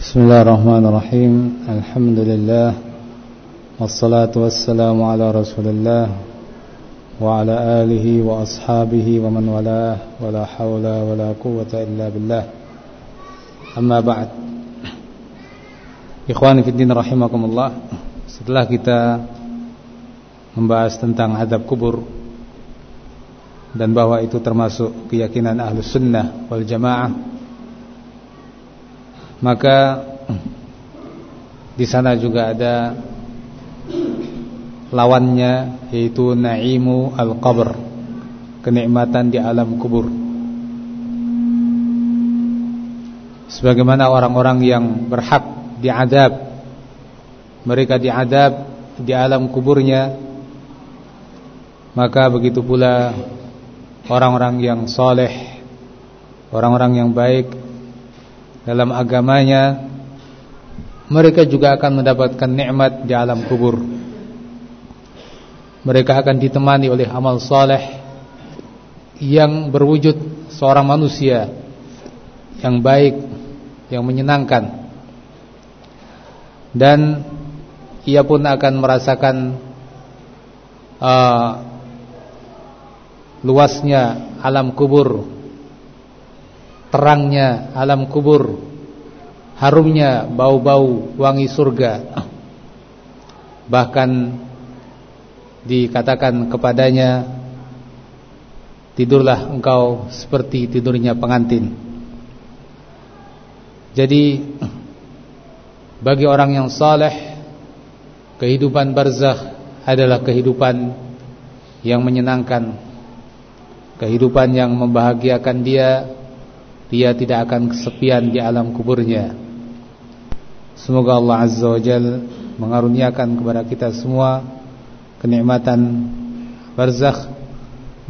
بسم الله الرحمن الرحيم الحمد لله والصلاة والسلام على رسول الله وعلى آله وأصحابه ومن والاه ولا حول ولا قوة إلا بالله أما بعد Ikhwani Fiddin Rahimakumullah Setelah kita Membahas tentang adab kubur Dan bahwa itu termasuk Keyakinan Ahlus Sunnah Wal Jamaah maka Di sana juga ada Lawannya Yaitu Na'imu Al-Qabr Kenikmatan di alam kubur. Sebagaimana orang-orang yang berhak diadab mereka diadab di alam kuburnya maka begitu pula orang-orang yang soleh orang-orang yang baik dalam agamanya mereka juga akan mendapatkan nikmat di alam kubur. Mereka akan ditemani oleh amal soleh yang berwujud seorang manusia yang baik yang menyenangkan. Dan ia pun akan merasakan uh, luasnya alam kubur, terangnya alam kubur, harumnya bau-bau wangi surga. Bahkan dikatakan kepadanya tidurlah engkau seperti tidurnya pengantin. Jadi bagi orang yang saleh kehidupan barzakh adalah kehidupan yang menyenangkan kehidupan yang membahagiakan dia dia tidak akan kesepian di alam kuburnya. Semoga Allah azza wajal mengaruniakan kepada kita semua kenikmatan barzakh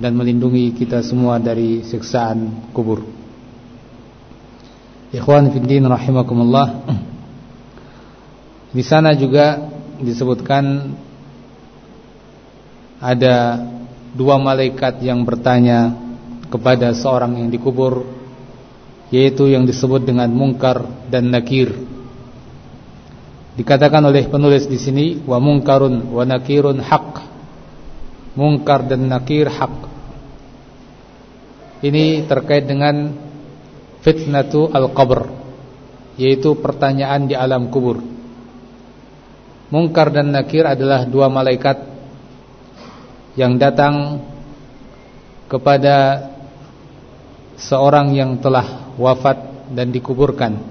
dan melindungi kita semua dari siksaan kubur. Ikhwan fillah rahimakumullah. Di sana juga disebutkan ada dua malaikat yang bertanya kepada seorang yang dikubur yaitu yang disebut dengan mungkar dan nakir. Dikatakan oleh penulis di sini wa mungkarun wa nakirun haq. Mungkar dan nakir hak. Ini terkait dengan fitnatu al-qabr yaitu pertanyaan di alam kubur. Mungkar dan Nakir adalah dua malaikat yang datang kepada seorang yang telah wafat dan dikuburkan.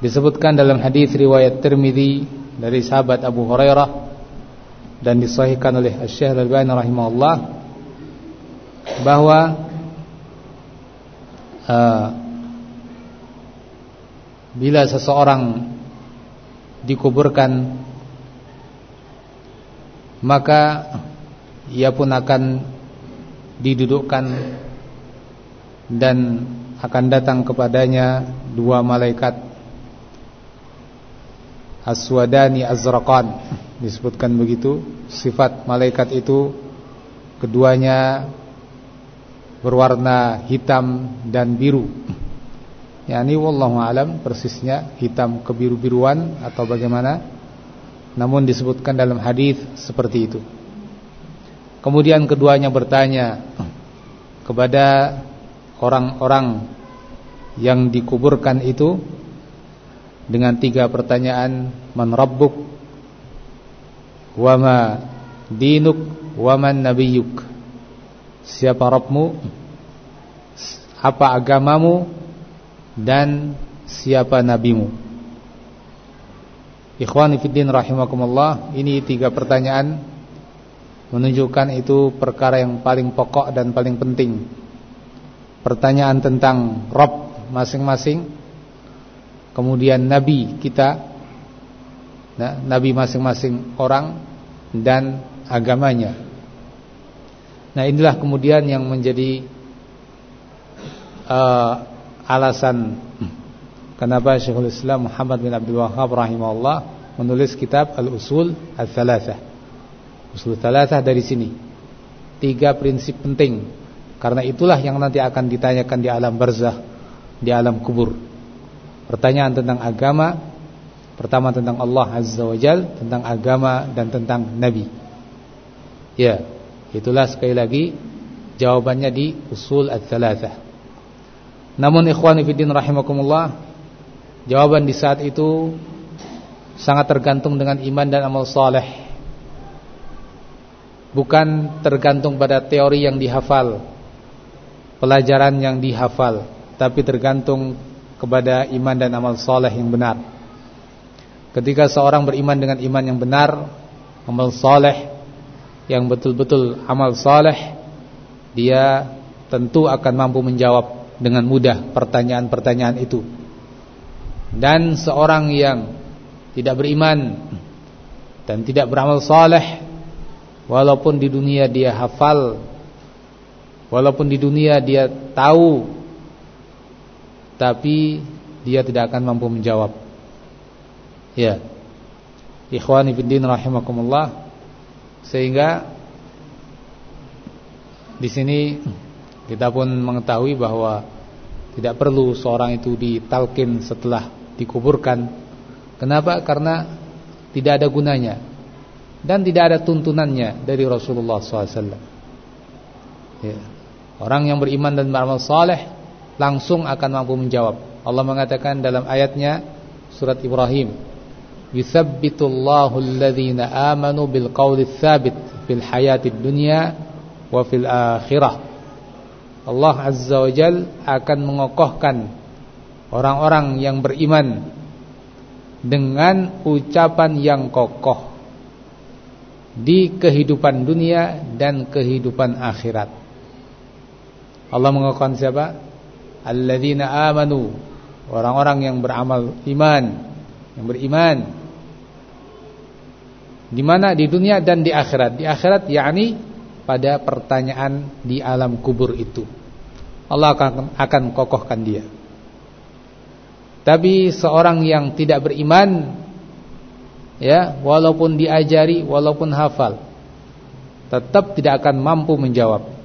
Disebutkan dalam hadis riwayat Tirmizi dari sahabat Abu Hurairah dan disahihkan oleh Syekh Al-Albani rahimahullah bahwa uh, bila seseorang dikuburkan maka ia pun akan didudukkan dan akan datang kepadanya dua malaikat. Aswadani azraqan disebutkan begitu. Sifat malaikat itu keduanya berwarna hitam dan biru. Yakni wallahu alam persisnya hitam kebiru-biruan atau bagaimana. Namun disebutkan dalam hadis seperti itu. Kemudian keduanya bertanya kepada orang-orang yang dikuburkan itu dengan tiga pertanyaan man rabbuk? Wa ma dinuk? Wa man nabiyyuk siapa rabbmu? Apa agamamu? Dan siapa nabimu? Ikhwani fiddin rahimakumullah Ini tiga pertanyaan Menunjukkan itu perkara yang paling pokok dan paling penting Pertanyaan tentang Rob masing-masing Kemudian Nabi kita nah, Nabi masing-masing orang Dan agamanya Nah inilah kemudian yang menjadi uh, alasan kenapa Syekhul Islam Muhammad bin Abdul Wahhab rahimahullah menulis kitab Al-Usul Al-Thalathah. Usul Thalathah dari sini. Tiga prinsip penting. Karena itulah yang nanti akan ditanyakan di alam barzah, di alam kubur. Pertanyaan tentang agama Pertama tentang Allah Azza wa Jal Tentang agama dan tentang Nabi. Ya Itulah sekali lagi Jawabannya di usul al-thalathah. Namun ikhwani fiddin rahimakumullah Jawaban di saat itu Sangat tergantung dengan iman dan amal saleh. Bukan tergantung pada teori yang dihafal Pelajaran yang dihafal Tapi tergantung kepada iman dan amal saleh yang benar Ketika seorang beriman dengan iman yang benar Amal saleh yang betul-betul amal saleh dia tentu akan mampu menjawab dengan mudah pertanyaan-pertanyaan itu. Dan seorang yang tidak beriman dan tidak beramal saleh walaupun di dunia dia hafal walaupun di dunia dia tahu tapi dia tidak akan mampu menjawab. Ya. Ikhwani fillah rahimakumullah sehingga di sini kita pun mengetahui bahwa tidak perlu seorang itu ditalkin setelah dikuburkan. Kenapa? Karena tidak ada gunanya dan tidak ada tuntunannya dari Rasulullah SAW. Ya. Orang yang beriman dan beramal saleh langsung akan mampu menjawab. Allah mengatakan dalam ayatnya surat Ibrahim yuthabbitullahu alladhina amanu bil qawli tsabit fil hayatid dunya wa fil akhirah. Allah Azza wa Jal akan mengokohkan orang-orang yang beriman dengan ucapan yang kokoh di kehidupan dunia dan kehidupan akhirat. Allah mengokohkan siapa? Alladzina amanu, orang-orang yang beramal iman, yang beriman di mana di dunia dan di akhirat. Di akhirat yakni pada pertanyaan di alam kubur itu. Allah akan akan kokohkan dia. Tapi seorang yang tidak beriman ya, walaupun diajari, walaupun hafal, tetap tidak akan mampu menjawab.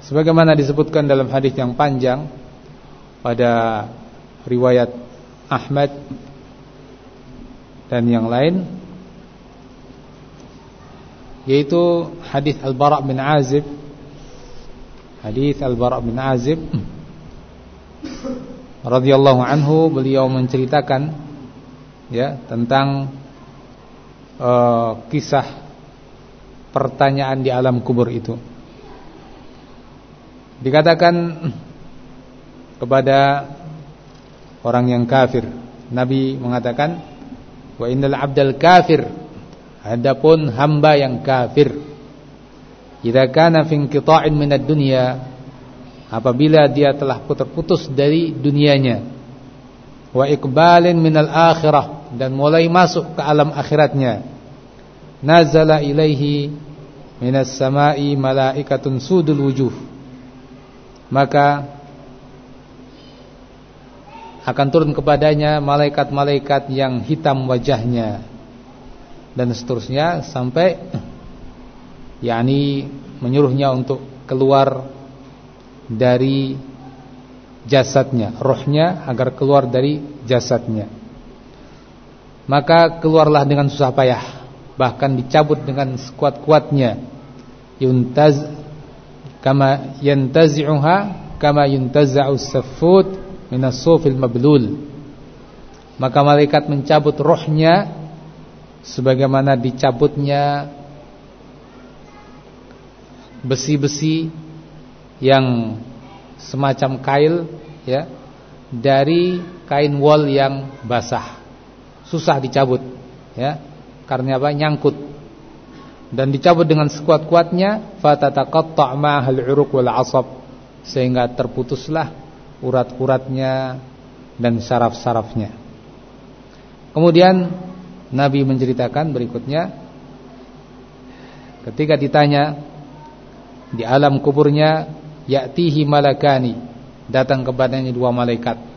Sebagaimana disebutkan dalam hadis yang panjang pada riwayat Ahmad dan yang lain yaitu hadis Al-Bara' bin Azib. Hadis Al-Bara' bin Azib radhiyallahu anhu beliau menceritakan ya tentang uh, kisah pertanyaan di alam kubur itu dikatakan kepada orang yang kafir. Nabi mengatakan wa innal abdal kafir. Adapun hamba yang kafir. Jika kana fi inqita'in minad dunya apabila dia telah putus-putus dari dunianya. Wa iqbalin minal akhirah dan mulai masuk ke alam akhiratnya. Nazala ilaihi minas sama'i malaikatun sudul wujuh maka akan turun kepadanya malaikat-malaikat yang hitam wajahnya dan seterusnya sampai yakni menyuruhnya untuk keluar dari jasadnya, rohnya agar keluar dari jasadnya. Maka keluarlah dengan susah payah, bahkan dicabut dengan sekuat-kuatnya. Yuntaz kama yantazi'uha kama yuntaza'u as-saffut min as-sufil mablul. Maka malaikat mencabut rohnya sebagaimana dicabutnya besi-besi yang semacam kail ya dari kain wol yang basah. Susah dicabut ya karena apa? Nyangkut dan dicabut dengan sekuat-kuatnya fatataqatta' ma'al 'uruq wal 'asab. Sehingga terputuslah urat-uratnya dan saraf-sarafnya. Kemudian Nabi menceritakan berikutnya. Ketika ditanya di alam kuburnya ya'tihi malakani? Datang kepadanya dua malaikat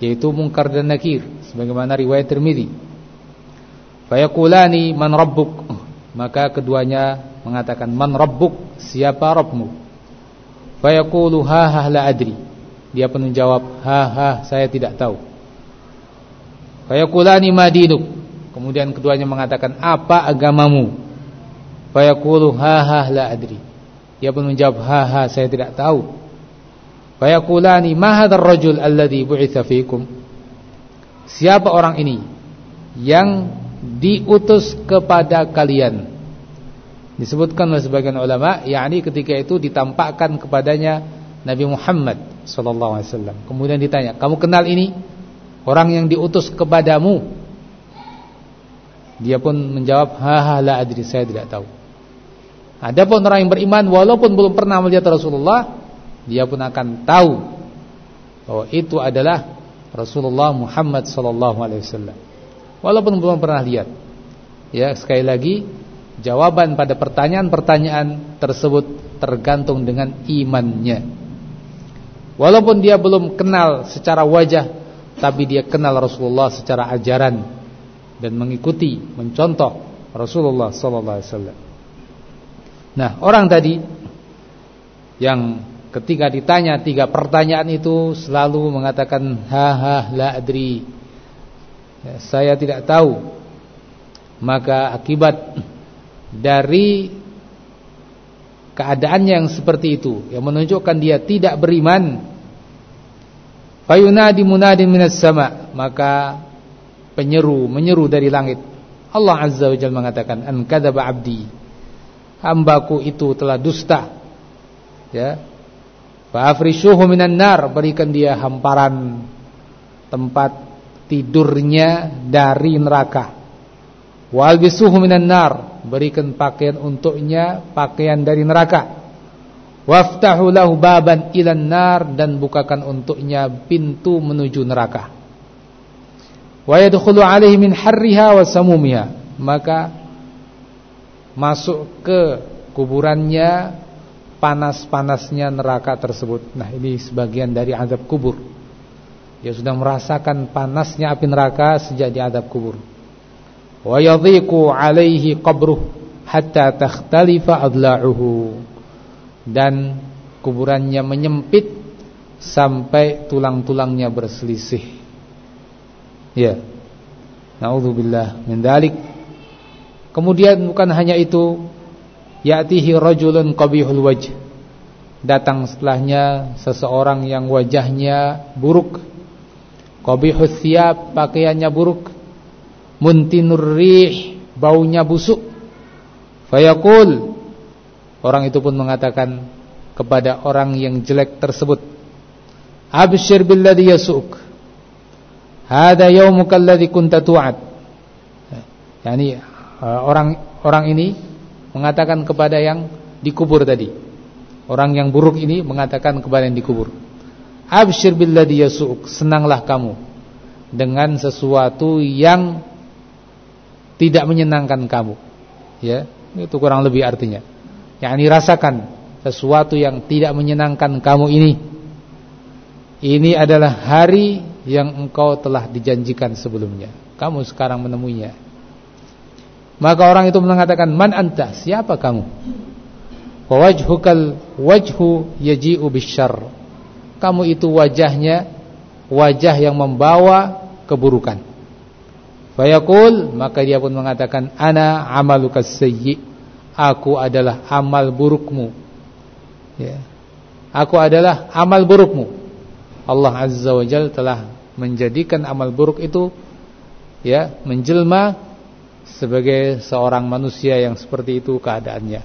yaitu Munkar dan Nakir sebagaimana riwayat Tirmizi fayaqulani man rabbuk maka keduanya mengatakan man rabbuk siapa rabbmu fayaqulu ha ha la adri Dia pun menjawab, "Ha ha, saya tidak tahu." Fayaqulani madinuk. Kemudian keduanya mengatakan, "Apa agamamu?" Fayaqulu, "Ha ha, la adri." Dia pun menjawab, "Ha ha, saya tidak tahu." Fayaqulani, "Ma hadzal rajul alladhi bu'itsa fiikum?" Siapa orang ini yang diutus kepada kalian? Disebutkan oleh sebagian ulama, yakni ketika itu ditampakkan kepadanya Nabi Muhammad wasallam. Kemudian ditanya, "Kamu kenal ini? Orang yang diutus kepadamu?" Dia pun menjawab, "Ha la adri, saya tidak tahu." Adapun orang yang beriman walaupun belum pernah melihat Rasulullah, dia pun akan tahu bahwa itu adalah Rasulullah Muhammad wasallam. Walaupun belum pernah lihat. Ya, sekali lagi Jawaban pada pertanyaan-pertanyaan tersebut tergantung dengan imannya. Walaupun dia belum kenal secara wajah, tapi dia kenal Rasulullah secara ajaran dan mengikuti, mencontoh Rasulullah wasallam. Nah, orang tadi yang ketika ditanya tiga pertanyaan itu selalu mengatakan ha ha la adri. Ya, saya tidak tahu. Maka akibat dari keadaannya yang seperti itu yang menunjukkan dia tidak beriman fayunadi munadin minas sama maka penyeru menyeru dari langit. Allah azza wa jalla mengatakan an kadzaba abdi. Hambaku itu telah dusta. Ya. Fa afrishuhu minan nar berikan dia hamparan tempat tidurnya dari neraka Wal bisuhu minan nar, berikan pakaian untuknya pakaian dari neraka. Waftahu lahu baban ilan nar dan bukakan untuknya pintu menuju neraka. Wa yadkhulu alaihi min harriha wa samumiha. Maka masuk ke kuburannya panas-panasnya neraka tersebut. Nah, ini sebagian dari azab kubur. Dia sudah merasakan panasnya api neraka sejak di azab kubur. Wa yadhiqu alaihi qabruh hatta takhtalifa adla'uhu. Dan kuburannya menyempit sampai tulang-tulangnya berselisih. Ya. Naudzubillah min dalik kemudian bukan hanya itu ya'tihi rajulun qabihul wajh. Datang setelahnya seseorang yang wajahnya buruk qabihus thiyab pakaiannya buruk. Muntinur rih baunya busuk. Fayaqul orang itu pun mengatakan kepada orang yang jelek tersebut abshir billadhi yasuk. Hada yaumuka alladhi kunta tu'ad. Yani uh, orang orang ini mengatakan kepada yang dikubur tadi. Orang yang buruk ini mengatakan kepada yang dikubur abshir billadhi yasuk senanglah kamu dengan sesuatu yang tidak menyenangkan kamu. Ya, itu kurang lebih artinya. Yakni rasakan sesuatu yang tidak menyenangkan kamu ini. Ini adalah hari yang engkau telah dijanjikan sebelumnya. Kamu sekarang menemuinya. Maka orang itu mengatakan, "Man anta? Siapa kamu?" Wa wajhukal wajhu yaji'u bisyarr. Kamu itu wajahnya wajah yang membawa keburukan. Fayaqul maka dia pun mengatakan ana amalukas sayyi. Aku adalah amal burukmu. Ya. Aku adalah amal burukmu. Allah Azza wa Jalla telah menjadikan amal buruk itu ya menjelma sebagai seorang manusia yang seperti itu keadaannya.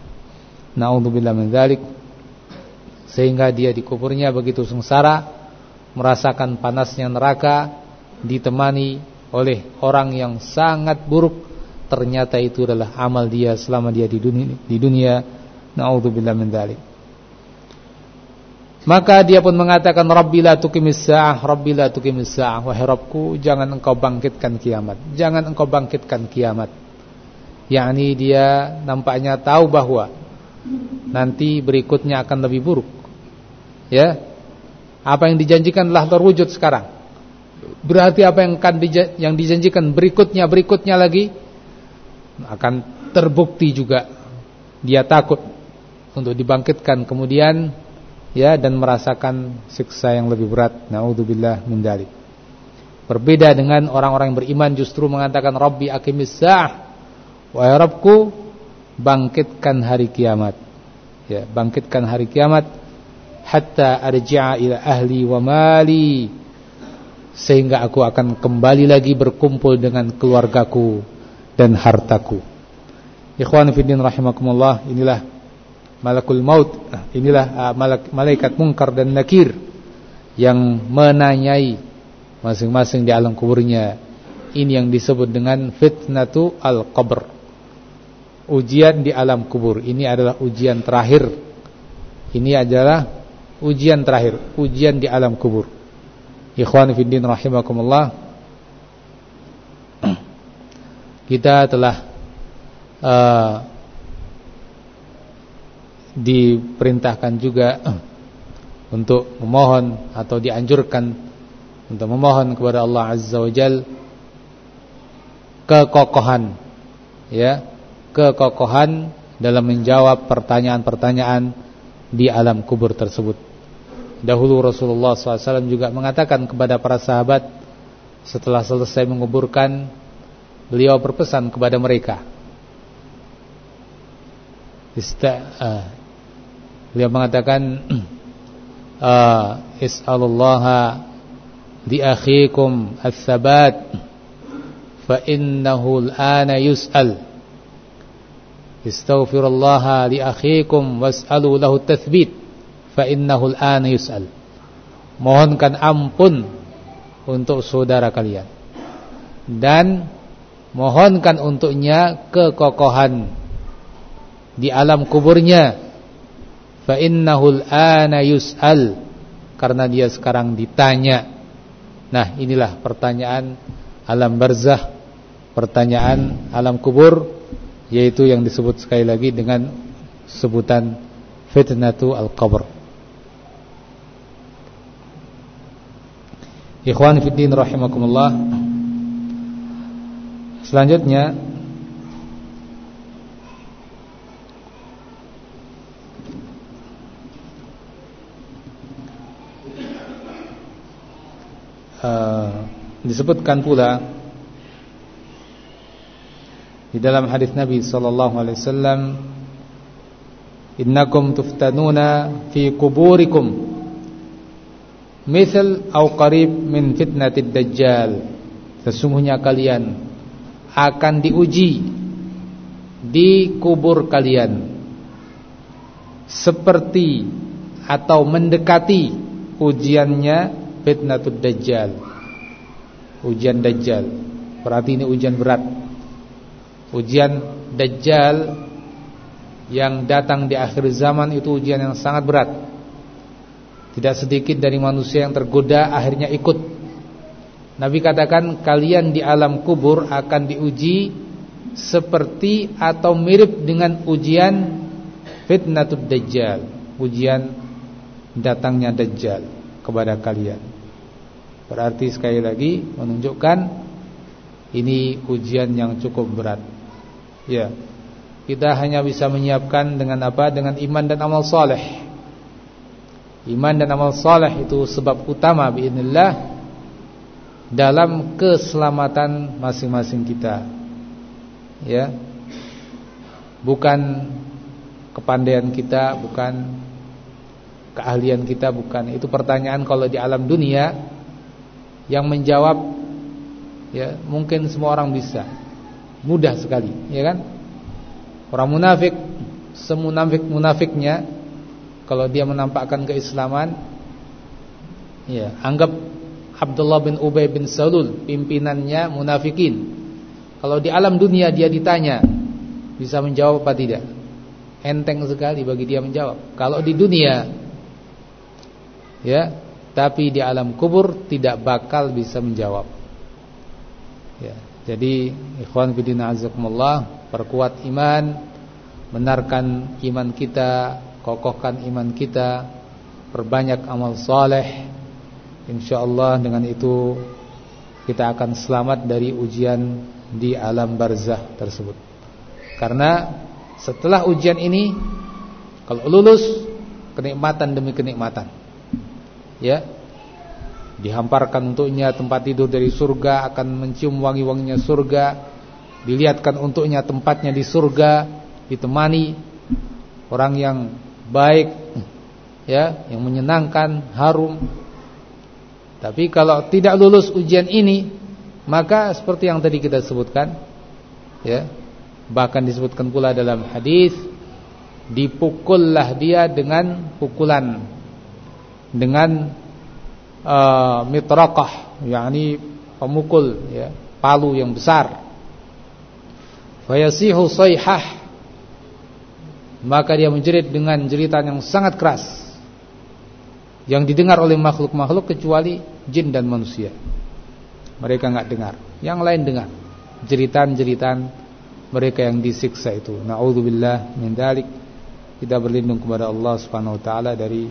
Nauzubillah min dzalik. Sehingga dia dikuburnya begitu sengsara, merasakan panasnya neraka ditemani oleh orang yang sangat buruk. Ternyata itu adalah amal dia selama dia di dunia di dunia. Naudzubillah min dzalik maka dia pun mengatakan rabbila tuqimis saah rabbila tuqimis saah. Wahai rabbku jangan engkau bangkitkan kiamat. Jangan engkau bangkitkan kiamat. Yakni dia nampaknya tahu bahwa nanti berikutnya akan lebih buruk ya apa yang dijanjikan telah terwujud sekarang Berarti apa yang akan yang dijanjikan berikutnya berikutnya lagi akan terbukti juga dia takut untuk dibangkitkan kemudian ya dan merasakan siksa yang lebih berat. Nauzubillah min dzalik. Berbeda dengan orang-orang yang beriman justru mengatakan Rabbi sa'ah. Wahai Rabbku, bangkitkan hari kiamat. Ya, bangkitkan hari kiamat hatta arji'a ila ahli wa mali sehingga aku akan kembali lagi berkumpul dengan keluargaku dan hartaku. Ikhwan fillah rahimakumullah, inilah malakul maut, inilah uh, malaikat munkar dan nakir yang menanyai masing-masing di alam kuburnya. Ini yang disebut dengan fitnatu al-qabr. Ujian di alam kubur. Ini adalah ujian terakhir. Ini adalah ujian terakhir, ujian di alam kubur. Ikhwan fillah rahimakumullah. Kita telah uh, diperintahkan juga untuk memohon atau dianjurkan untuk memohon kepada Allah Azza wa Jal kekokohan ya kekokohan dalam menjawab pertanyaan-pertanyaan di alam kubur tersebut Dahulu Rasulullah SAW juga mengatakan kepada para sahabat setelah selesai menguburkan, beliau berpesan kepada mereka. Ista, uh, beliau mengatakan, uh, Is'alullaha di akhikum as-sabat fa innahu al-ana yus'al. Istaghfirullaha li akhikum was'alu lahu tathbit fa innahu al-ana yus'al. Mohonkan ampun untuk saudara kalian. Dan mohonkan untuknya kekokohan di alam kuburnya. Fa innahu al-ana yus'al. Karena dia sekarang ditanya. Nah, inilah pertanyaan alam barzah, pertanyaan alam kubur yaitu yang disebut sekali lagi dengan sebutan fitnatu al-qabr. Ikhwan fiddin rahimakumullah Selanjutnya uh, disebutkan pula di dalam hadis Nabi sallallahu alaihi wasallam innakum tuftanuna fi kuburikum Misal au qarib min fitnatid dajjal Sesungguhnya kalian akan diuji di kubur kalian seperti atau mendekati ujiannya fitnatud dajjal. Ujian dajjal. Berarti ini ujian berat. Ujian dajjal yang datang di akhir zaman itu ujian yang sangat berat. Tidak sedikit dari manusia yang tergoda akhirnya ikut. Nabi katakan kalian di alam kubur akan diuji seperti atau mirip dengan ujian fitnatud dajjal, ujian datangnya dajjal kepada kalian. Berarti sekali lagi menunjukkan ini ujian yang cukup berat. Ya. Kita hanya bisa menyiapkan dengan apa? Dengan iman dan amal soleh Iman dan amal saleh itu sebab utama biidznillah dalam keselamatan masing-masing kita. Ya. Bukan kepandaian kita, bukan keahlian kita, bukan. Itu pertanyaan kalau di alam dunia yang menjawab ya, mungkin semua orang bisa. Mudah sekali, ya kan? Orang munafik, semunafik munafiknya kalau dia menampakkan keislaman ya anggap Abdullah bin Ubay bin Salul pimpinannya munafikin. Kalau di alam dunia dia ditanya bisa menjawab apa tidak? Enteng sekali bagi dia menjawab. Kalau di dunia ya tapi di alam kubur tidak bakal bisa menjawab. Ya jadi ikhwan fillah azakumullah perkuat iman benarkan iman kita kokohkan iman kita, perbanyak amal saleh. Insyaallah dengan itu kita akan selamat dari ujian di alam barzah tersebut. Karena setelah ujian ini kalau lulus kenikmatan demi kenikmatan. Ya. Dihamparkan untuknya tempat tidur dari surga, akan mencium wangi-wanginya surga, dilihatkan untuknya tempatnya di surga, ditemani orang yang baik, ya, yang menyenangkan, harum. Tapi kalau tidak lulus ujian ini, maka seperti yang tadi kita sebutkan, ya, bahkan disebutkan pula dalam hadis dipukullah dia dengan pukulan dengan uh, mitraqah yakni pemukul ya palu yang besar. Fayasihu sayhah maka dia menjerit dengan jeritan yang sangat keras yang didengar oleh makhluk-makhluk kecuali jin dan manusia. Mereka enggak dengar yang lain dengar. Jeritan-jeritan mereka yang disiksa itu. Naudzubillah min dalik kita berlindung kepada Allah Subhanahu wa taala dari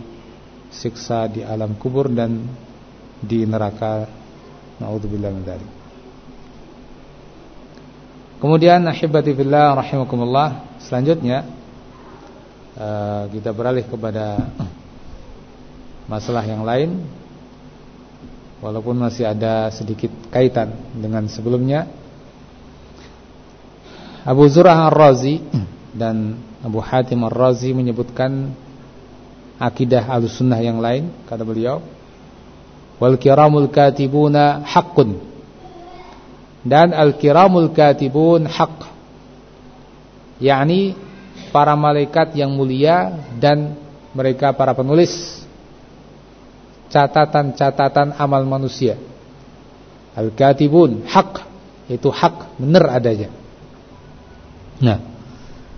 siksa di alam kubur dan di neraka. Nauzubillah min dzalik. Kemudian ahibati fillah rahimakumullah, selanjutnya uh, kita beralih kepada masalah yang lain walaupun masih ada sedikit kaitan dengan sebelumnya. Abu Zur'ah Ar-Razi dan Abu Hatim Ar-Razi menyebutkan akidah Ahlussunnah yang lain kata beliau wal kiramul katibuna haqqun. Dan al kiramul katibun haqq. Yakni para malaikat yang mulia dan mereka para penulis. Catatan-catatan amal manusia. Al katibun haqq. Itu hak benar adanya. Nah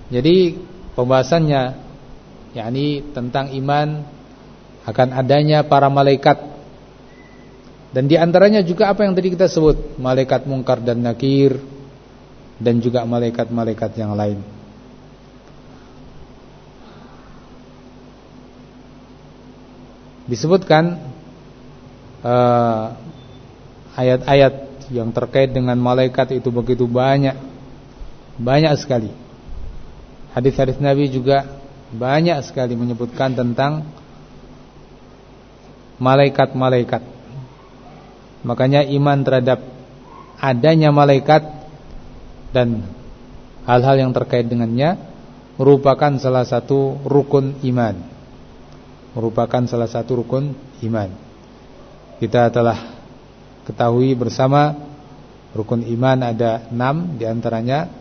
jadi pembahasannya yakni tentang iman akan adanya para malaikat dan di antaranya juga apa yang tadi kita sebut malaikat mungkar dan nakir dan juga malaikat-malaikat yang lain disebutkan eh, ayat-ayat uh, yang terkait dengan malaikat itu begitu banyak banyak sekali Hadis-hadis Nabi juga banyak sekali menyebutkan tentang malaikat-malaikat. Makanya iman terhadap adanya malaikat dan hal-hal yang terkait dengannya merupakan salah satu rukun iman. Merupakan salah satu rukun iman. Kita telah ketahui bersama rukun iman ada enam di antaranya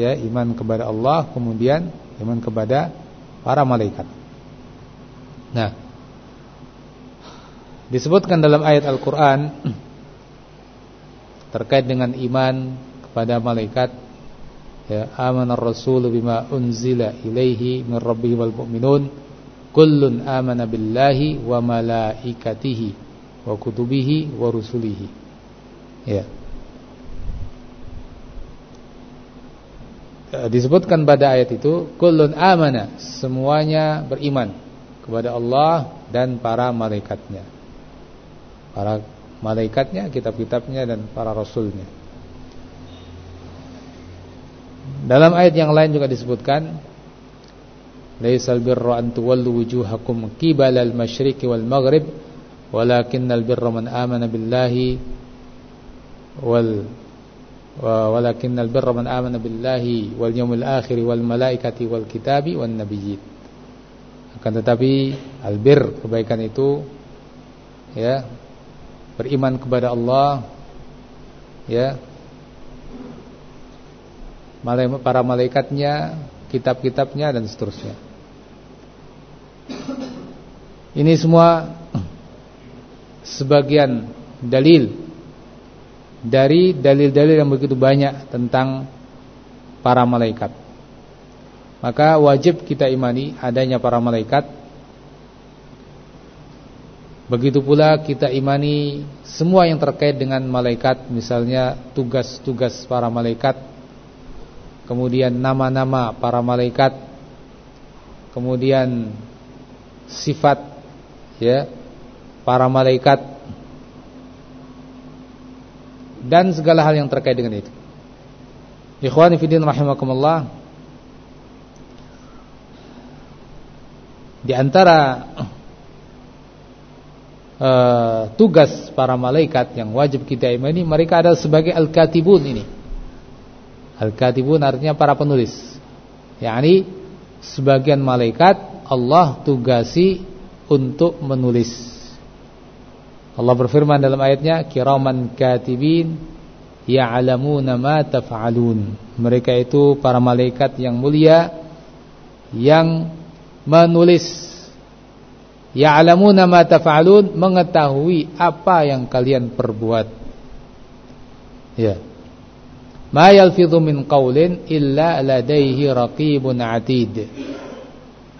ya iman kepada Allah kemudian iman kepada para malaikat. Nah, disebutkan dalam ayat Al-Qur'an terkait dengan iman kepada malaikat ya amanar rasulu bima unzila ilaihi min rabbihi wal mu'minun kullun amana billahi wa malaikatihi wa kutubihi wa rusulihi. Ya. Eh, disebutkan pada ayat itu kullun amana semuanya beriman kepada Allah dan para malaikatnya para malaikatnya kitab-kitabnya dan para rasulnya. Dalam ayat yang lain juga disebutkan laisal birra an tuwallu wujuhakum qibalal masyriqi wal maghrib walakinnal birra man amana billahi wal walakinnal birra man amana billahi wal yawmil akhir wal malaikati wal kitabi wan nabiyyin akan tetapi albir kebaikan itu ya beriman kepada Allah ya para malaikatnya kitab-kitabnya dan seterusnya ini semua sebagian dalil dari dalil-dalil yang begitu banyak tentang para malaikat. Maka wajib kita imani adanya para malaikat. Begitu pula kita imani semua yang terkait dengan malaikat, misalnya tugas-tugas para malaikat, kemudian nama-nama para malaikat, kemudian sifat ya para malaikat dan segala hal yang terkait dengan itu. Ikhwani fillah di antara uh, tugas para malaikat yang wajib kita imani mereka adalah sebagai al-katibun ini. Al-katibun artinya para penulis. yakni sebagian malaikat Allah tugasi untuk menulis. Allah berfirman dalam ayatnya kiraman katibin ya'lamuna ma taf'alun. Mereka itu para malaikat yang mulia yang menulis ya'lamuna ma taf'alun mengetahui apa yang kalian perbuat. Ya. Ma yalfidhu min qaulin illa ladaihi raqibun atid.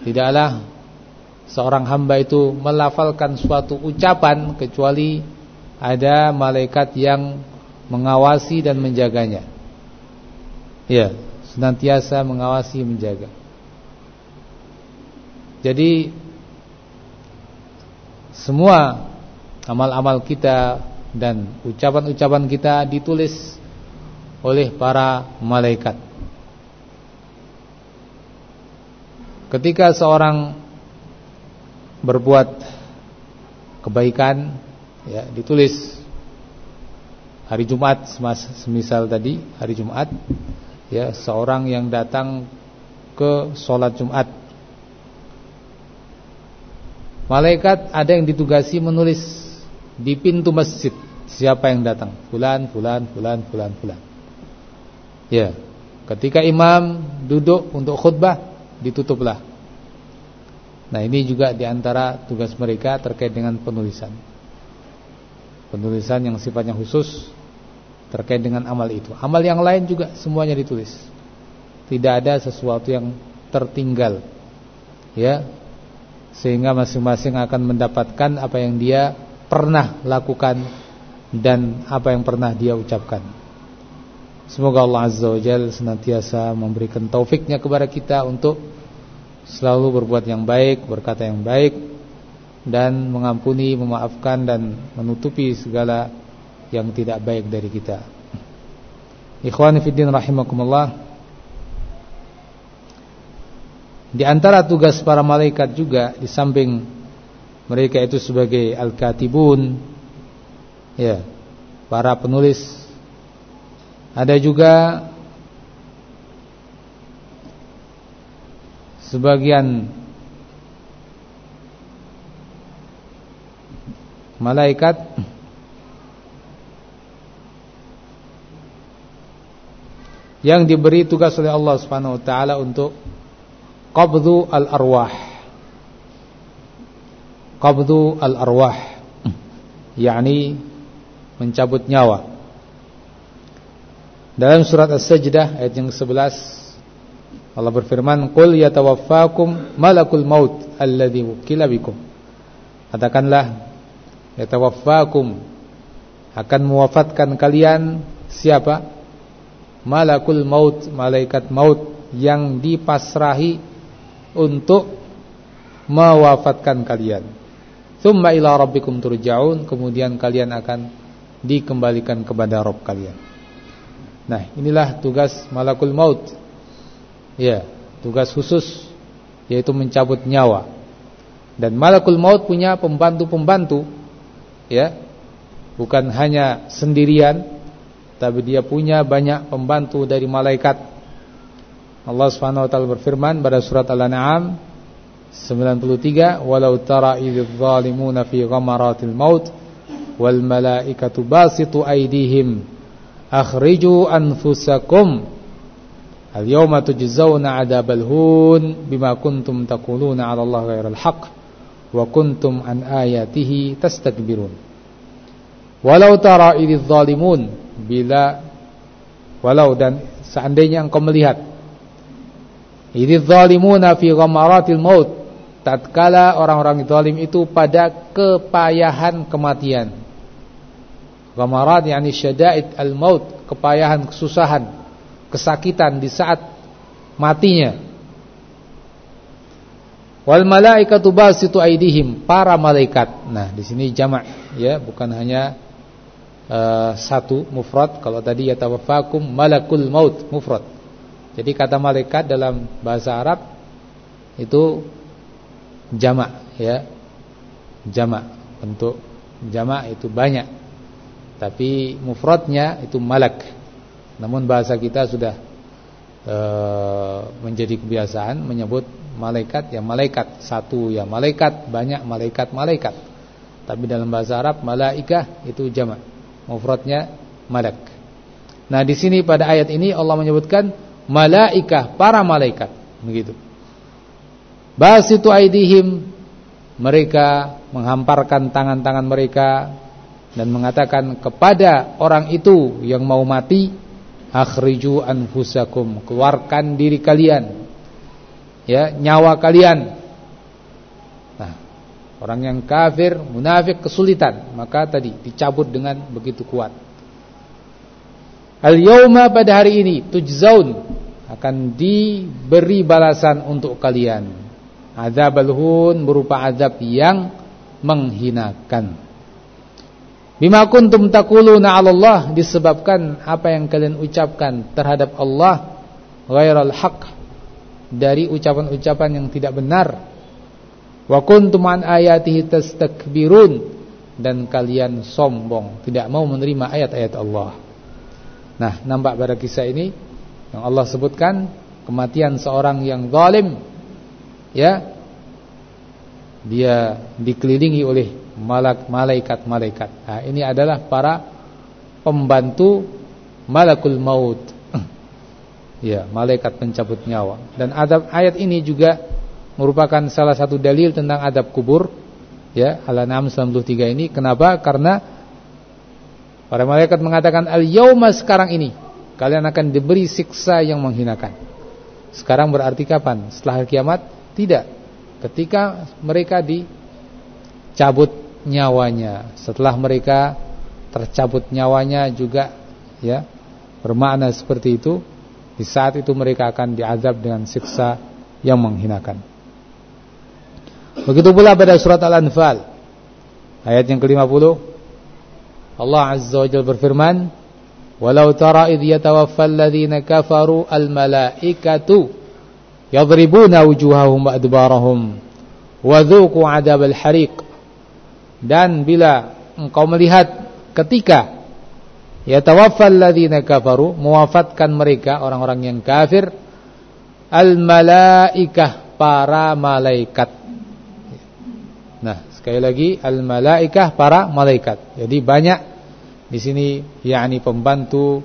Tidaklah seorang hamba itu melafalkan suatu ucapan kecuali ada malaikat yang mengawasi dan menjaganya. Ya senantiasa mengawasi menjaga. Jadi semua amal-amal kita dan ucapan-ucapan kita ditulis oleh para malaikat. Ketika seorang berbuat kebaikan ya ditulis hari Jumat semisal tadi hari Jumat ya seorang yang datang ke sholat Jumat Malaikat ada yang ditugasi menulis di pintu masjid siapa yang datang. Fulan, fulan, fulan, fulan, fulan. Ya. Ketika imam duduk untuk khutbah, ditutuplah. Nah, ini juga di antara tugas mereka terkait dengan penulisan. Penulisan yang sifatnya khusus terkait dengan amal itu. Amal yang lain juga semuanya ditulis. Tidak ada sesuatu yang tertinggal. Ya, sehingga masing-masing akan mendapatkan apa yang dia pernah lakukan dan apa yang pernah dia ucapkan. Semoga Allah Azza wa Jalla senantiasa memberikan taufiknya kepada kita untuk selalu berbuat yang baik, berkata yang baik dan mengampuni, memaafkan dan menutupi segala yang tidak baik dari kita. Ikhwani rahimakumullah. Di antara tugas para malaikat juga di samping mereka itu sebagai al-katibun ya, para penulis. Ada juga sebagian malaikat yang diberi tugas oleh Allah Subhanahu wa taala untuk qabdu al-arwah. Qabdu al-arwah. Yakni mencabut nyawa. Dalam surat As-Sajdah ayat yang 11 Allah berfirman qul yatawaffakum malakul maut alladhi wukila bikum. Katakanlah yatawaffakum. Akan mewafatkan kalian siapa? Malakul maut malaikat maut yang dipasrahi untuk mewafatkan kalian. Thumma ila rabbikum turja'un, kemudian kalian akan dikembalikan kepada Rabb kalian. Nah, inilah tugas malakul maut. Ya, tugas khusus yaitu mencabut nyawa. Dan malakul maut punya pembantu-pembantu ya. Bukan hanya sendirian, tapi dia punya banyak pembantu dari malaikat Allah Subhanahu wa taala berfirman pada surat Al-An'am 93 walau tara idzal zalimuna fi ghamaratil maut wal malaikatu basitu aydihim akhriju anfusakum al yawma tujzauna adzabal hun bima kuntum taquluna 'ala Allah ghairal haqq wa kuntum an ayatihi tastakbirun. Walau tara idzal zalimun bila walau dan seandainya engkau melihat Idz zalimuna fi ghamaratil maut. Tatkala orang-orang zalim itu pada kepayahan kematian. Ghamarat yakni syada'id al-maut, kepayahan, kesusahan, kesakitan di saat matinya. Wal malaikatu basitu aidihim, para malaikat. Nah, di sini jamak ya, bukan hanya uh, satu mufrad. Kalau tadi yatawaffakum malakul maut mufrad. Jadi kata malaikat dalam bahasa Arab itu jamak ya. Jamak bentuk jamak itu banyak. Tapi mufradnya itu malak. Namun bahasa kita sudah e, menjadi kebiasaan menyebut malaikat ya malaikat satu ya malaikat banyak malaikat malaikat. Tapi dalam bahasa Arab malaikah itu jamak. Mufradnya malak. Nah, di sini pada ayat ini Allah menyebutkan malaikah para malaikat. Begitu. Basitu aidihim mereka menghamparkan tangan-tangan mereka dan mengatakan kepada orang itu yang mau mati akhriju anfusakum keluarkan diri kalian. Ya nyawa kalian. Nah orang yang kafir munafik kesulitan maka tadi dicabut dengan begitu kuat al yauma pada hari ini tujzaun akan diberi balasan untuk kalian azabul hun berupa azab yang menghinakan Bima kuntum taquluna 'ala Allah disebabkan apa yang kalian ucapkan terhadap Allah ghairal haq dari ucapan-ucapan yang tidak benar. Wa kuntum an ayatihi tastakbirun dan kalian sombong, tidak mau menerima ayat-ayat Allah. Nah, nampak pada kisah ini yang Allah sebutkan kematian seorang yang zalim ya dia dikelilingi oleh malaikat-malaikat. Nah, ini adalah para pembantu malakul maut. ya, malaikat pencabut nyawa. Dan adab ayat ini juga merupakan salah satu dalil tentang adab kubur. Ya, Al-An'am 93 ini. Kenapa? Karena para malaikat mengatakan al-yauma sekarang ini kalian akan diberi siksa yang menghinakan. Sekarang berarti kapan? Setelah hari kiamat? Tidak. Ketika mereka dicabut nyawanya. Setelah mereka tercabut nyawanya juga ya bermakna seperti itu. Di saat itu mereka akan diazab dengan siksa yang menghinakan. Begitu pula pada surat Al-Anfal ayat yang ke-50 Allah Azza wa Jalla berfirman Walau tara idh yatawaffal ladhina kafaru al-malaikatu yadribuna wujuhahum wa adbarahum wa dhuqu 'adabal hariq dan bila engkau melihat ketika yatawaffal ladzina kafaru mewafatkan mereka orang-orang yang kafir al malaikah para malaikat. Nah sekali lagi al malaikah para malaikat. Jadi banyak di sini yakni pembantu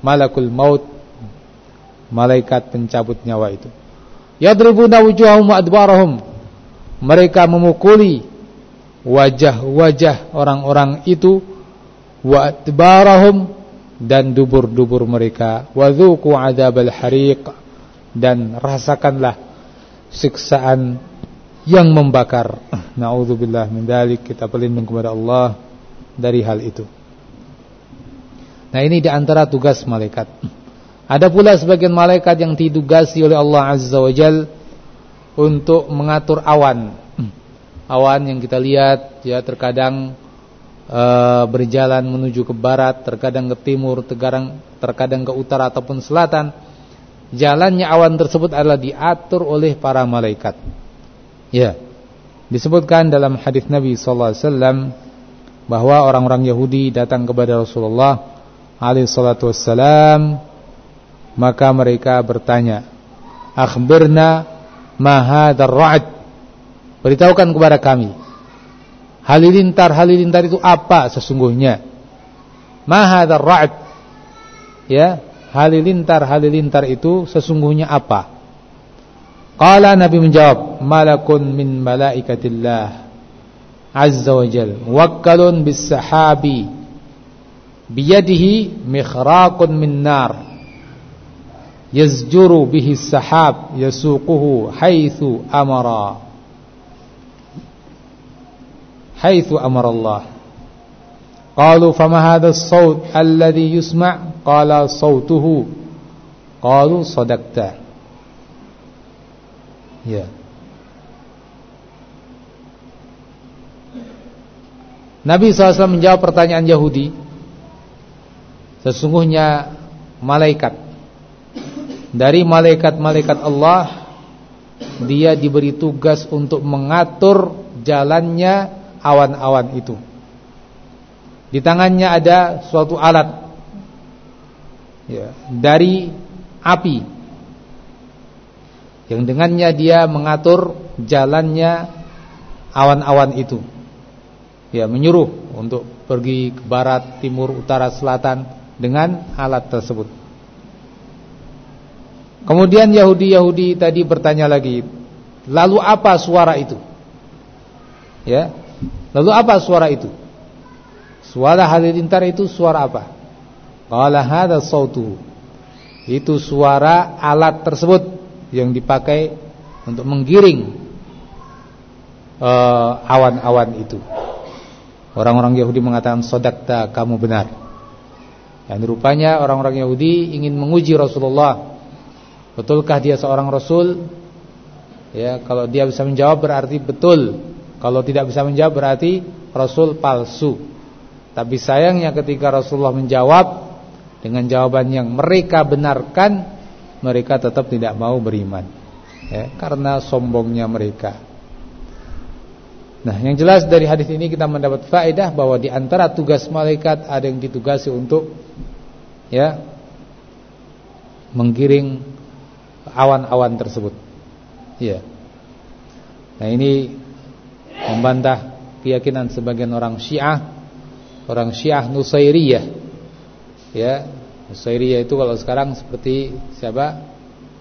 malakul maut malaikat pencabut nyawa itu. Yadribuna wujuhahum adbarahum. Mereka memukuli wajah-wajah orang-orang itu wa atbarahum dan dubur-dubur mereka. Wa dzuqu adzabal hariq. Dan rasakanlah siksaan yang membakar. Naudzubillah min dzalik kita berlindung kepada Allah dari hal itu. Nah ini di antara tugas malaikat. Ada pula sebagian malaikat yang ditugasi oleh Allah azza wajal untuk mengatur awan. Awan yang kita lihat ya terkadang e, berjalan menuju ke barat, terkadang ke timur, terkadang terkadang ke utara ataupun selatan. Jalannya awan tersebut adalah diatur oleh para malaikat. Ya. Disebutkan dalam hadis Nabi sallallahu alaihi wasallam bahwa orang-orang Yahudi datang kepada Rasulullah alaihi maka mereka bertanya, "Akhbirna ma hadzal ra'd?" Beritahukan kepada kami. Halilintar-halilintar itu apa sesungguhnya? Mahadar ra'd. Ya, halilintar-halilintar itu sesungguhnya apa? Qala Nabi menjawab, malakun min malaikatillah azza wa jal, muwakkalun bis sahabi biyadihi mikhraqun min nar yazjuru bihi sahab yasuquhu haitsu amara حيث أمر الله قالوا فما هذا الصوت الذي يسمع قال صوته قالوا صدقت ya. Nabi SAW menjawab pertanyaan Yahudi Sesungguhnya malaikat. Dari malaikat-malaikat Allah dia diberi tugas untuk mengatur jalannya awan-awan itu. Di tangannya ada suatu alat. Ya, dari api yang dengannya dia mengatur jalannya awan-awan itu. Ya, menyuruh untuk pergi ke barat, timur, utara, selatan dengan alat tersebut. Kemudian Yahudi-Yahudi tadi bertanya lagi, lalu apa suara itu? Ya. Lalu apa suara itu? Suara halilintar itu suara apa? Qala hadza sautu. Itu suara alat tersebut yang dipakai untuk menggiring eh, awan-awan uh, itu. Orang-orang Yahudi mengatakan sodakta kamu benar. Dan rupanya orang-orang Yahudi ingin menguji Rasulullah. Betulkah dia seorang Rasul? Ya, kalau dia bisa menjawab berarti betul. Kalau tidak bisa menjawab berarti Rasul palsu. Tapi sayangnya ketika Rasulullah menjawab dengan jawaban yang mereka benarkan mereka tetap tidak mau beriman. Ya, karena sombongnya mereka. Nah yang jelas dari hadis ini kita mendapat faedah bahwa di antara tugas malaikat ada yang ditugasi untuk ya menggiring awan-awan tersebut. Ya nah ini membantah keyakinan sebagian orang Syiah orang Syiah Nusairiyah. Ya Nusairiyah itu kalau sekarang seperti siapa?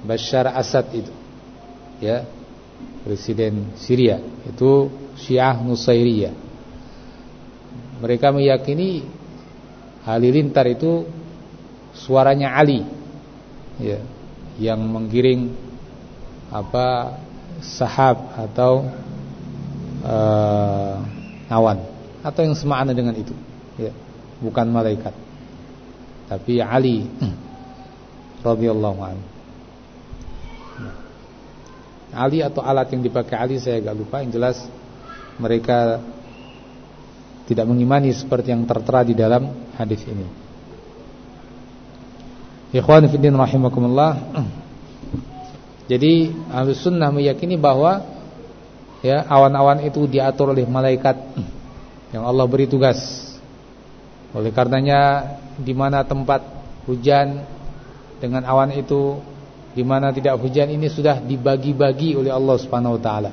Bashar Assad itu. Ya. Presiden Syria. Itu Syiah Nusairiyah mereka meyakini halilintar itu suaranya Ali. Ya. Yang menggiring apa? Sahab atau uh, awan atau yang semakna dengan itu. Ya. Bukan malaikat tapi Ali radhiyallahu anhu. Ali atau alat yang dipakai Ali saya agak lupa yang jelas mereka tidak mengimani seperti yang tertera di dalam hadis ini. Ikhwan fillah rahimakumullah. Jadi Ahlus Sunnah meyakini bahwa ya awan-awan itu diatur oleh malaikat yang Allah beri tugas. Oleh karenanya di mana tempat hujan dengan awan itu di mana tidak hujan ini sudah dibagi-bagi oleh Allah Subhanahu wa taala.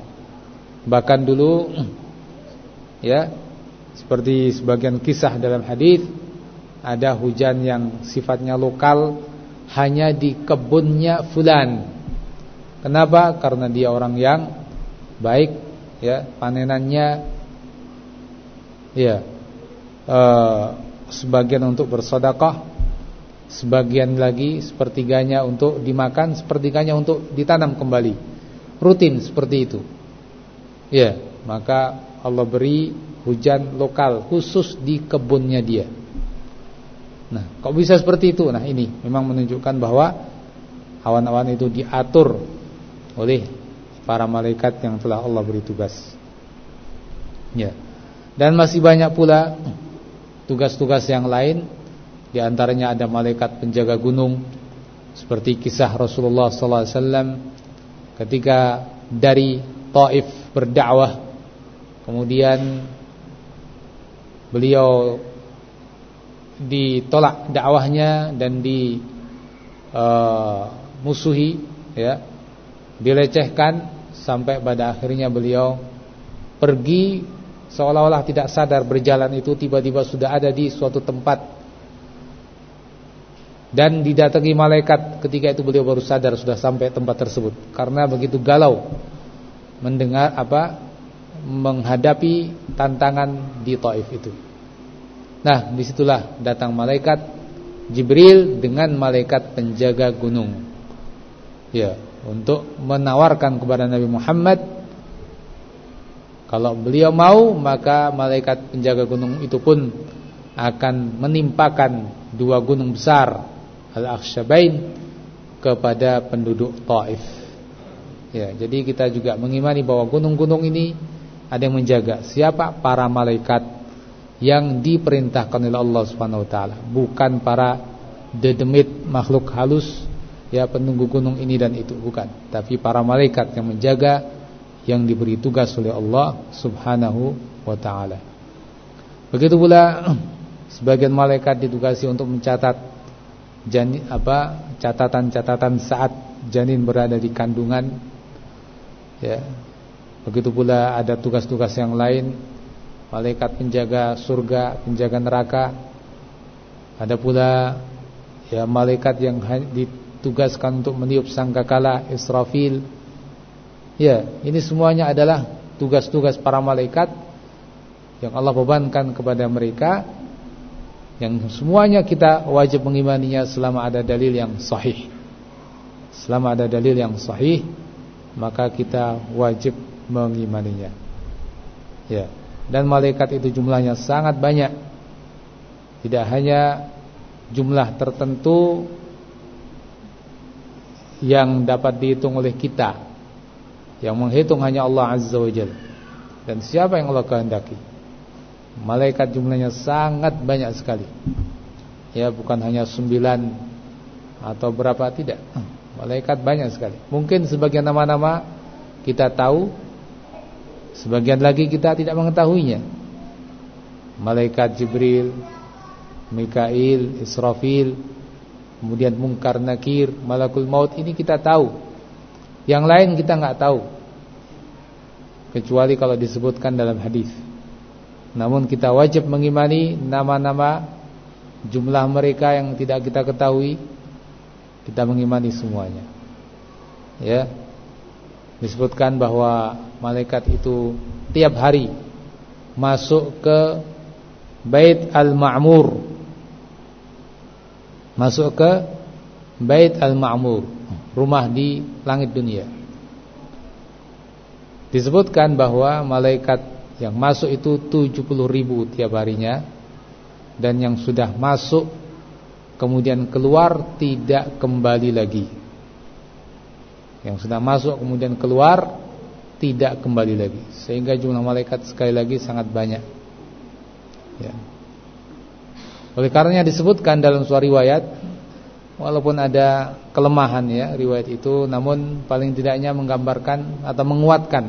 Bahkan dulu ya seperti sebagian kisah dalam hadis ada hujan yang sifatnya lokal hanya di kebunnya fulan. Kenapa? Karena dia orang yang baik ya, panenannya ya uh, sebagian untuk bersedekah, sebagian lagi sepertiganya untuk dimakan, sepertiganya untuk ditanam kembali. Rutin seperti itu. Ya, maka Allah beri hujan lokal khusus di kebunnya dia. Nah, kok bisa seperti itu? Nah, ini memang menunjukkan bahwa awan-awan itu diatur oleh para malaikat yang telah Allah beri tugas. Ya. Dan masih banyak pula tugas-tugas yang lain di antaranya ada malaikat penjaga gunung seperti kisah Rasulullah wasallam ketika dari Taif berdakwah. Kemudian beliau ditolak dakwahnya dan di uh, musuhi ya dilecehkan sampai pada akhirnya beliau pergi Seolah-olah tidak sadar berjalan itu tiba-tiba sudah ada di suatu tempat dan didatangi malaikat ketika itu beliau baru sadar sudah sampai tempat tersebut karena begitu galau mendengar apa menghadapi tantangan di Taif itu. Nah, di situlah datang malaikat Jibril dengan malaikat penjaga gunung. Ya, untuk menawarkan kepada Nabi Muhammad kalau beliau mau maka malaikat penjaga gunung itu pun akan menimpakan dua gunung besar Al-Akhsyabain kepada penduduk Taif. Ya, jadi kita juga mengimani bahwa gunung-gunung ini ada yang menjaga. Siapa? Para malaikat yang diperintahkan oleh Allah Subhanahu wa taala, bukan para dedemit makhluk halus ya penunggu gunung ini dan itu bukan, tapi para malaikat yang menjaga yang diberi tugas oleh Allah Subhanahu wa taala. Begitu pula sebagian malaikat ditugasi untuk mencatat janin apa catatan-catatan saat janin berada di kandungan ya. Begitu pula ada tugas-tugas yang lain malaikat penjaga surga, penjaga neraka. Ada pula ya malaikat yang ditugaskan untuk meniup sangkakala Israfil. Ya, ini semuanya adalah tugas-tugas para malaikat yang Allah bebankan kepada mereka yang semuanya kita wajib mengimaninya selama ada dalil yang sahih. Selama ada dalil yang sahih, maka kita wajib mengimaninya. Ya dan malaikat itu jumlahnya sangat banyak. Tidak hanya jumlah tertentu yang dapat dihitung oleh kita. Yang menghitung hanya Allah Azza wa Jalla. Dan siapa yang Allah kehendaki. Malaikat jumlahnya sangat banyak sekali. Ya, bukan hanya sembilan atau berapa tidak. Malaikat banyak sekali. Mungkin sebagian nama-nama kita tahu Sebagian lagi kita tidak mengetahuinya Malaikat Jibril Mikail, Israfil Kemudian Mungkar Nakir Malakul Maut ini kita tahu Yang lain kita nggak tahu. Kecuali kalau disebutkan dalam hadis. Namun kita wajib mengimani Nama-nama Jumlah mereka yang tidak kita ketahui. Kita mengimani semuanya. Ya. Disebutkan bahwa malaikat itu tiap hari masuk ke Bait Al-Ma'mur. Masuk ke Bait Al-Ma'mur rumah di langit dunia. Disebutkan bahwa malaikat yang masuk itu 70 ribu tiap harinya dan yang sudah masuk kemudian keluar tidak kembali lagi. Yang sudah masuk kemudian keluar tidak kembali lagi. Sehingga jumlah malaikat sekali lagi sangat banyak. Ya. oleh karenanya disebutkan dalam suatu riwayat walaupun ada kelemahan ya riwayat itu namun paling tidaknya menggambarkan atau menguatkan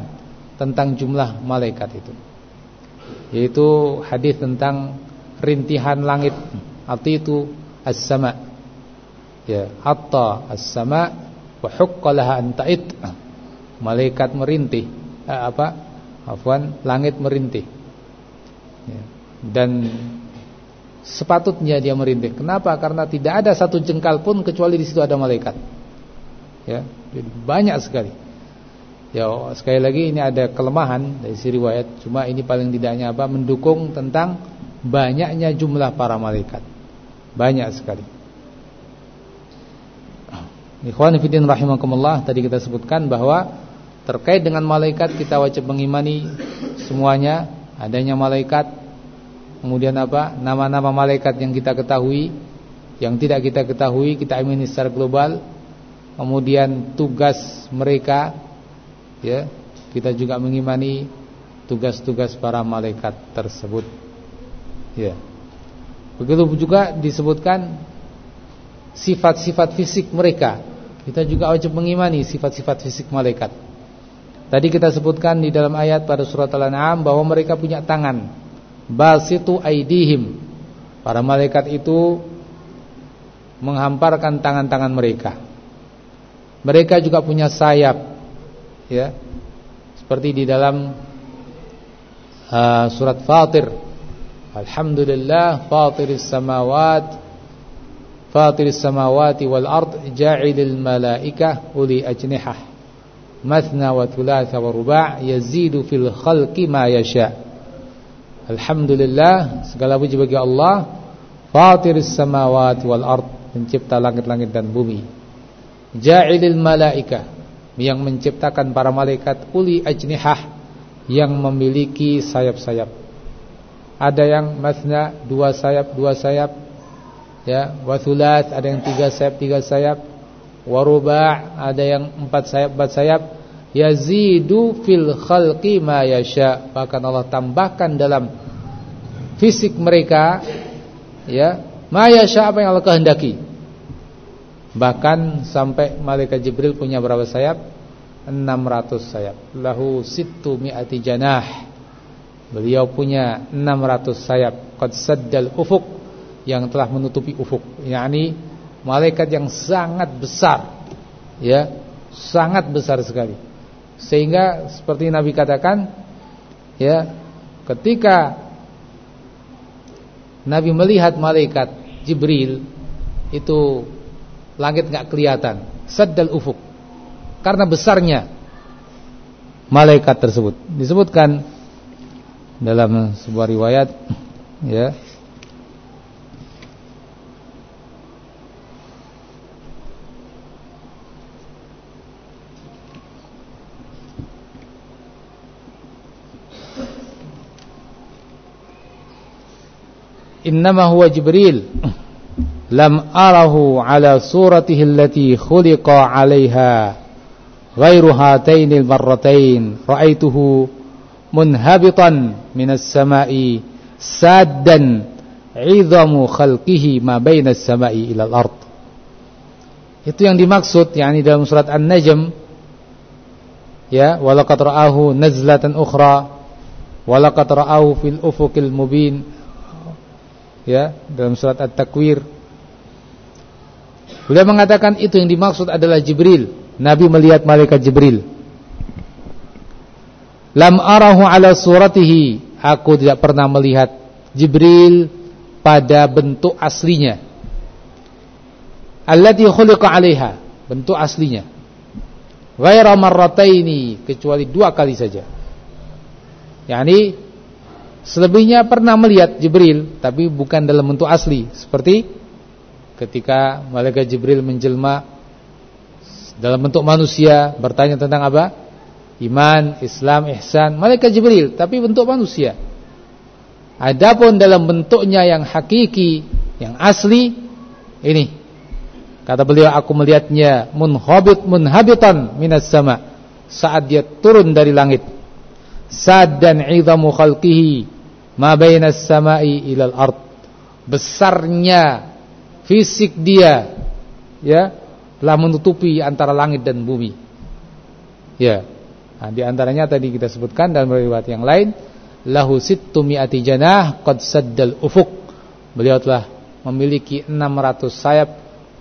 tentang jumlah malaikat itu. Yaitu hadis tentang rintihan langit. Arti itu as-sama. Ya hatta as-sama wa huqqalaha anta'id malaikat merintih eh, apa? Afwan langit merintih. Ya. dan sepatutnya dia merintih. Kenapa? Karena tidak ada satu jengkal pun kecuali di situ ada malaikat. Ya Jadi banyak sekali. Ya sekali lagi ini ada kelemahan dari si riwayat. Cuma ini paling tidaknya apa? Mendukung tentang banyaknya jumlah para malaikat. Banyak sekali. Ikhwan fillah rahimakumullah tadi kita sebutkan bahwa terkait dengan malaikat kita wajib mengimani semuanya. Adanya malaikat kemudian apa? Nama-nama malaikat yang kita ketahui yang tidak kita ketahui kita imani secara global. Kemudian tugas mereka ya kita juga mengimani tugas-tugas para malaikat tersebut. Ya. Begitu juga disebutkan sifat-sifat fisik mereka. Kita juga wajib mengimani sifat-sifat fisik malaikat. Tadi kita sebutkan di dalam ayat pada surat Al-An'am bahwa mereka punya tangan. Basitu aidihim. Para malaikat itu menghamparkan tangan-tangan mereka. Mereka juga punya sayap. Ya. Seperti di dalam uh, surat Fatir. Alhamdulillah fatiris samawat Fatiris samawati wal ard ja'ilil malaikah uli ajnihah Mathna wa thulatha wa ruba' yazidu fil khalqi ma yasha' Alhamdulillah segala puji bagi Allah. Fatiris samawati wal ard pencipta langit-langit dan bumi. Ja'ilil malaikah yang menciptakan para malaikat uli ajnihah yang memiliki sayap-sayap. Ada yang masna dua sayap dua sayap. Ya wasulat ada yang tiga sayap tiga sayap. Waruba' ada yang empat sayap empat sayap yazidu fil khalqi ma yasha bahkan Allah tambahkan dalam fisik mereka ya ma yasha apa yang Allah kehendaki Bahkan sampai malaikat Jibril punya berapa sayap? 600 sayap. Lahu sittu mi'ati janah. Beliau punya 600 sayap. Qad saddal ufuk yang telah menutupi ufuk. yakni malaikat yang sangat besar. Ya, sangat besar sekali. Sehingga seperti Nabi katakan, ya, ketika Nabi melihat malaikat Jibril itu langit nggak kelihatan, saddal ufuk. Karena besarnya malaikat tersebut. Disebutkan dalam sebuah riwayat ya Innama huwa Jibril lam arahu ala suratihi allati khuliqa 'alaiha ghairu hatainil marratain ra'aituhu munhabitan minas sama'i saddan 'idhamu khalqihi ma bainas sama'i ilal ard itu yang dimaksud yakni dalam surat An-Najm. Ya walaqad ra'ahu nazlatan ukhra walaqad ra'ahu fil ufuqil mubin ya dalam surat At-Takwir Beliau mengatakan itu yang dimaksud adalah Jibril. Nabi melihat malaikat Jibril. Lam arahu ala suratihi. Aku tidak pernah melihat Jibril pada bentuk aslinya. Allati khuliqa 'alaiha, bentuk aslinya. Ghaira marrataini, kecuali dua kali saja. Yani selebihnya pernah melihat Jibril tapi bukan dalam bentuk asli seperti ketika malaikat Jibril menjelma dalam bentuk manusia bertanya tentang apa? Iman, Islam, ihsan, malaikat Jibril tapi bentuk manusia. Adapun dalam bentuknya yang hakiki, yang asli ini kata beliau aku melihatnya munhabit munhabitan minas sama saat dia turun dari langit. Sad dan 'idhamu khalqihi ma bainas sama'i ilal ard. Besarnya fisik dia ya telah menutupi antara langit dan bumi. Ya. Nah, di antaranya tadi kita sebutkan dalam riwayat yang lain lahu sittu mi'ati janah qad saddal ufuk. Beliau telah memiliki 600 sayap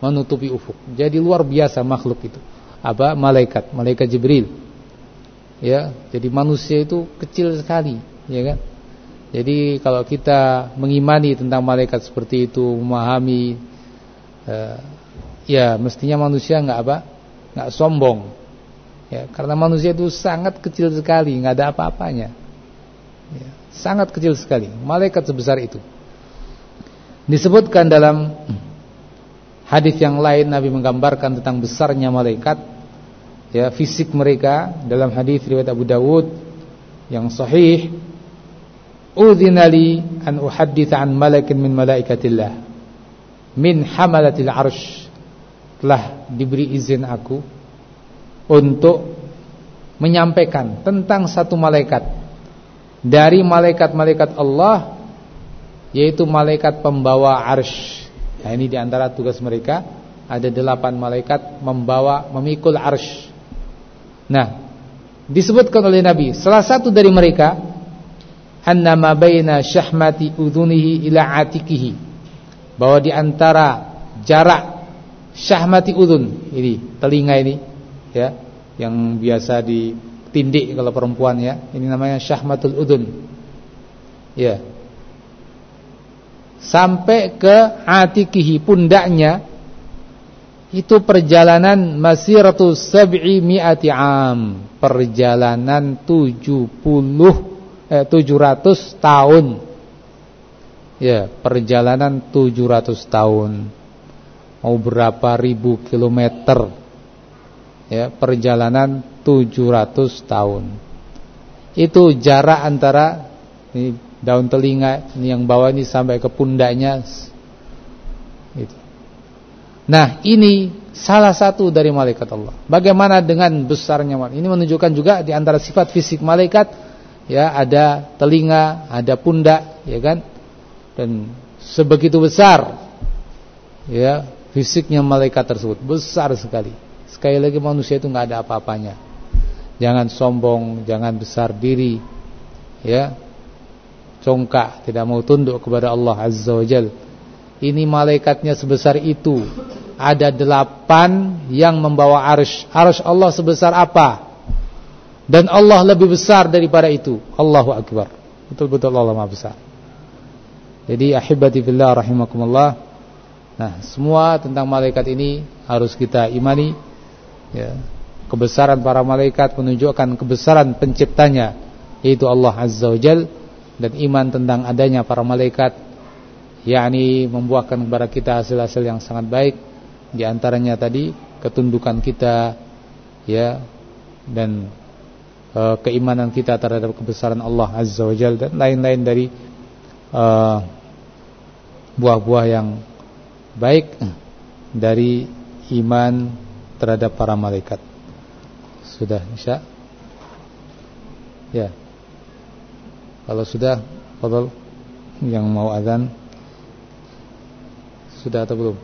menutupi ufuk. Jadi luar biasa makhluk itu. Apa? Malaikat, malaikat Jibril. Ya, jadi manusia itu kecil sekali, ya kan? Jadi kalau kita mengimani tentang malaikat seperti itu, memahami uh, ya mestinya manusia nggak apa nggak sombong. Ya karena manusia itu sangat kecil sekali nggak ada apa-apanya. Ya, sangat kecil sekali malaikat sebesar itu. Disebutkan dalam hadis yang lain Nabi menggambarkan tentang besarnya malaikat ya fisik mereka dalam hadis riwayat Abu Dawud yang sahih udzinali an uhaddits an malakin min malaikatillah min hamalatil arsh telah diberi izin aku untuk menyampaikan tentang satu malaikat dari malaikat-malaikat Allah yaitu malaikat pembawa arsh. Nah ini di antara tugas mereka ada delapan malaikat membawa memikul arsh. Nah disebutkan oleh Nabi salah satu dari mereka annama baina syahmati udhunihi ila atikihi. Bahwa di antara jarak syahmati udun ini telinga ini ya yang biasa ditindik kalau perempuan ya ini namanya syahmatul udun ya. Sampai ke atikihi pundaknya itu perjalanan masiratu sab'i mi'ati am. Perjalanan 70 eh 700 tahun Ya, perjalanan 700 tahun. Mau berapa ribu kilometer? Ya, perjalanan 700 tahun. Itu jarak antara ini daun telinga ini yang bawah ini sampai ke pundaknya. Itu. Nah, ini salah satu dari malaikat Allah. Bagaimana dengan besarnya? Ini menunjukkan juga di antara sifat fisik malaikat ya ada telinga, ada pundak, ya kan? dan sebegitu besar ya fisiknya malaikat tersebut besar sekali. Sekali lagi manusia itu nggak ada apa-apanya. Jangan sombong, jangan besar diri, ya, congkak, tidak mau tunduk kepada Allah Azza wa Jal. Ini malaikatnya sebesar itu. Ada delapan yang membawa arsh. Arsh Allah sebesar apa? Dan Allah lebih besar daripada itu. Allahu Akbar. Betul-betul Allah Maha besar. Jadi ahibati fillah rahimakumullah. Nah, semua tentang malaikat ini harus kita imani ya. Kebesaran para malaikat menunjukkan kebesaran penciptanya yaitu Allah Azza wa Jal dan iman tentang adanya para malaikat yakni membuahkan kepada kita hasil-hasil yang sangat baik di antaranya tadi ketundukan kita ya dan e, keimanan kita terhadap kebesaran Allah Azza wa Jalla dan lain-lain dari uh, buah-buah yang baik dari iman terhadap para malaikat. Sudah Isya? Ya. Kalau sudah, fadal yang mau azan sudah atau belum?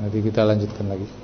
Nanti kita lanjutkan lagi.